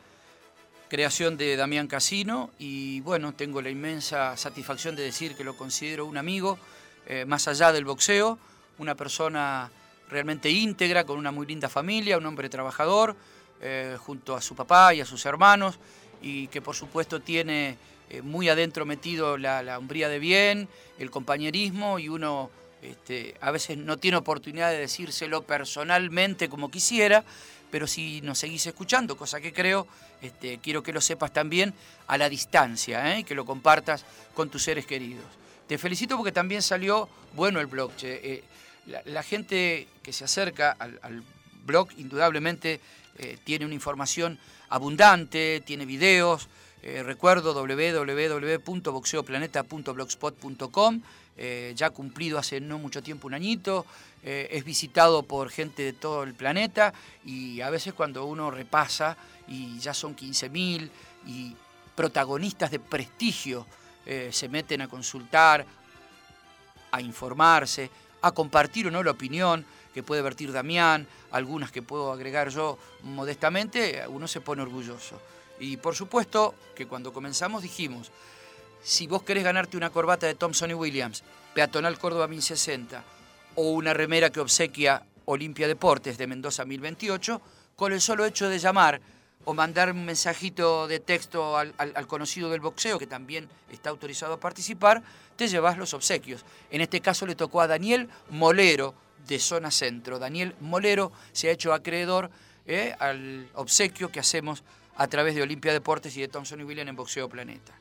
creación de Damián Casino y bueno, tengo la inmensa satisfacción de decir que lo considero un amigo, eh, más allá del boxeo, una persona realmente íntegra, con una muy linda familia, un hombre trabajador, eh, junto a su papá y a sus hermanos, y que por supuesto tiene eh, muy adentro metido la, la, de bien, el compañerismo, y uno este, a veces no tiene oportunidad de decírselo personalmente como quisiera, pero si nos seguís escuchando, cosa que creo, este, quiero que lo sepas también a la distancia ¿eh? y que lo compartas con tus seres queridos. Te felicito porque también salió bueno el blog. Eh, la, gente que se acerca al, blog indudablemente eh, tiene una información abundante, tiene videos. Recuerdo www.boxeoplaneta.blogspot.com eh, ya cumplido hace no mucho tiempo, un añito, eh, es visitado por gente de todo el planeta y a veces cuando uno repasa y ya son 15.000 y protagonistas de prestigio eh, se meten a consultar, a informarse, a compartir o no la opinión que puede vertir Damián, algunas que puedo agregar yo modestamente, uno se pone orgulloso. Y por supuesto que cuando comenzamos dijimos, si vos querés ganarte una corbata de Thompson y Williams, Peatonal Córdoba 1060, o una remera que obsequia Olimpia Deportes de Mendoza 1028, con el solo hecho de llamar o mandar un mensajito de texto al, conocido del boxeo, que también está autorizado a participar, te llevas los obsequios. En este caso le tocó a Daniel Molero, de Zona Centro. Daniel Molero se ha hecho acreedor eh, al obsequio que hacemos a través de Olimpia Deportes y de Thompson y Williams en Boxeo Planeta.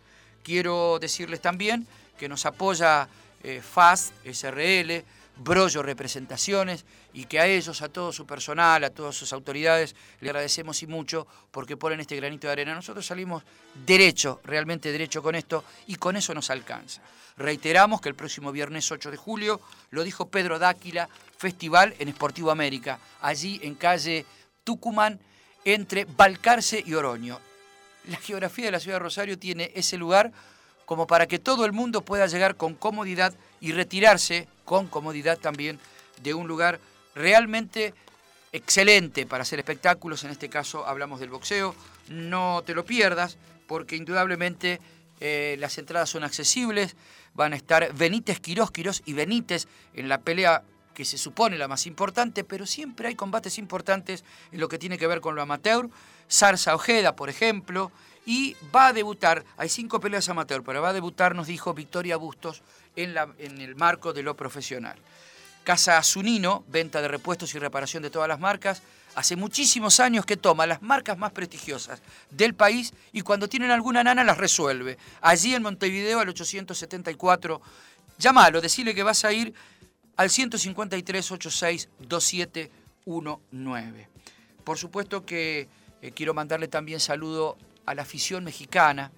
Quiero decirles también que nos apoya eh, FAST, SRL, Brollo Representaciones y que a ellos, a todo su personal, a todas sus autoridades, le agradecemos y mucho porque ponen este granito de arena. Nosotros salimos derecho, realmente derecho con esto y con eso nos alcanza. Reiteramos que el próximo viernes 8 de julio, lo dijo Pedro Dáquila, festival en Esportivo América, allí en calle Tucumán, entre Balcarce y Oroño. La geografía de la ciudad de Rosario tiene ese lugar como para que todo el mundo pueda llegar con comodidad y retirarse con comodidad también de un lugar realmente excelente para hacer espectáculos, en este caso hablamos del boxeo, no te lo pierdas porque indudablemente eh, las entradas son accesibles, van a estar Benítez, Quirós, Quirós y Benítez en la pelea que se supone la más importante, pero siempre hay combates importantes en lo que tiene que ver con lo amateur. Sarsa Ojeda, por ejemplo, y va a debutar, hay cinco peleas amateur, pero va a debutar, nos dijo Victoria Bustos, en, la, en el marco de lo profesional. Casa Zunino, venta de repuestos y reparación de todas las marcas, hace muchísimos años que toma las marcas más prestigiosas del país y cuando tienen alguna nana las resuelve. Allí en Montevideo al 874, llámalo, decirle que vas a ir al 153 86 2719. Por supuesto que eh, quiero mandarle también saludo a la afición mexicana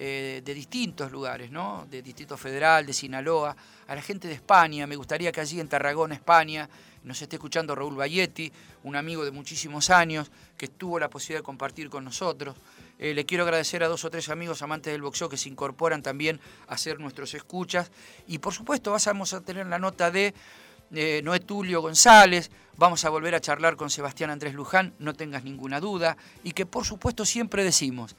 eh, de distintos lugares, ¿no? De Distrito Federal, de Sinaloa, a la gente de España. Me gustaría que allí en Tarragona, España, nos esté escuchando Raúl Bayetti, un amigo de muchísimos años que tuvo la posibilidad de compartir con nosotros. Eh, le quiero agradecer a dos o tres amigos amantes del boxeo que se incorporan también a ser nuestros escuchas. Y por supuesto, vamos a tener la nota de eh, Noé Tulio González, vamos a volver a charlar con Sebastián Andrés Luján, no tengas ninguna duda. Y que por supuesto siempre decimos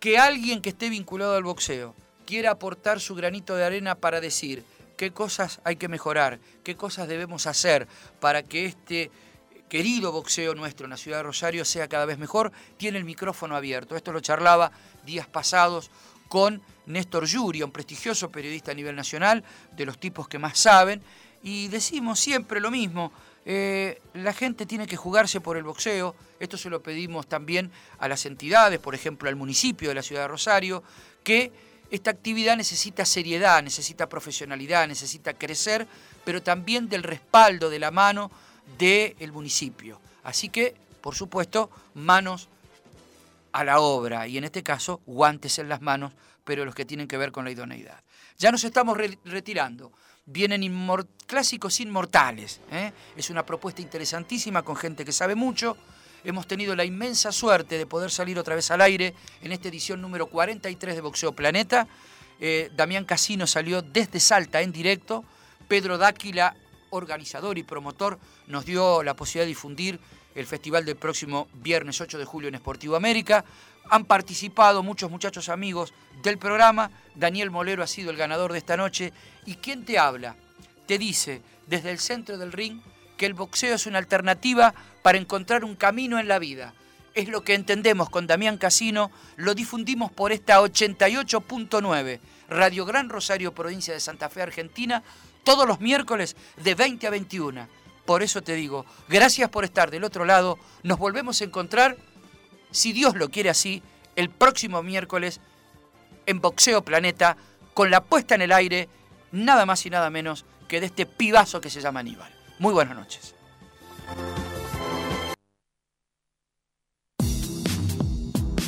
que alguien que esté vinculado al boxeo quiera aportar su granito de arena para decir qué cosas hay que mejorar, qué cosas debemos hacer para que este querido boxeo nuestro en la ciudad de Rosario sea cada vez mejor, tiene el micrófono abierto. Esto lo charlaba días pasados con Néstor Yuria, un prestigioso periodista a nivel nacional, de los tipos que más saben, y decimos siempre lo mismo, eh, la gente tiene que jugarse por el boxeo. Esto se lo pedimos también a las entidades, por ejemplo al municipio de la ciudad de Rosario, que esta actividad necesita seriedad, necesita profesionalidad, necesita crecer, pero también del respaldo de la mano del municipio. Así que, por supuesto, manos a la obra y en este caso guantes en las manos, pero los que tienen que ver con la idoneidad. Ya nos estamos retirando. Vienen clásicos inmortales. ¿eh? Es una propuesta interesantísima con gente que sabe mucho. Hemos tenido la inmensa suerte de poder salir otra vez al aire en esta edición número 43 de Boxeo Planeta. Eh, Damián Casino salió desde Salta en directo. Pedro Dáquila, organizador y promotor, nos dio la posibilidad de difundir el festival del próximo viernes 8 de julio en Esportivo América. Han participado muchos muchachos amigos del programa. Daniel Molero ha sido el ganador de esta noche. ¿Y quién te habla? Te dice desde el centro del ring que el boxeo es una alternativa para encontrar un camino en la vida. Es lo que entendemos con Damián Casino, lo difundimos por esta 88.9, Radio Gran Rosario, provincia de Santa Fe, Argentina, todos los miércoles de 20 a 21. Por eso te digo, gracias por estar del otro lado, nos volvemos a encontrar, si Dios lo quiere así, el próximo miércoles en Boxeo Planeta, con la puesta en el aire, nada más y nada menos que de este pibazo que se llama Aníbal. Muy buenas noches.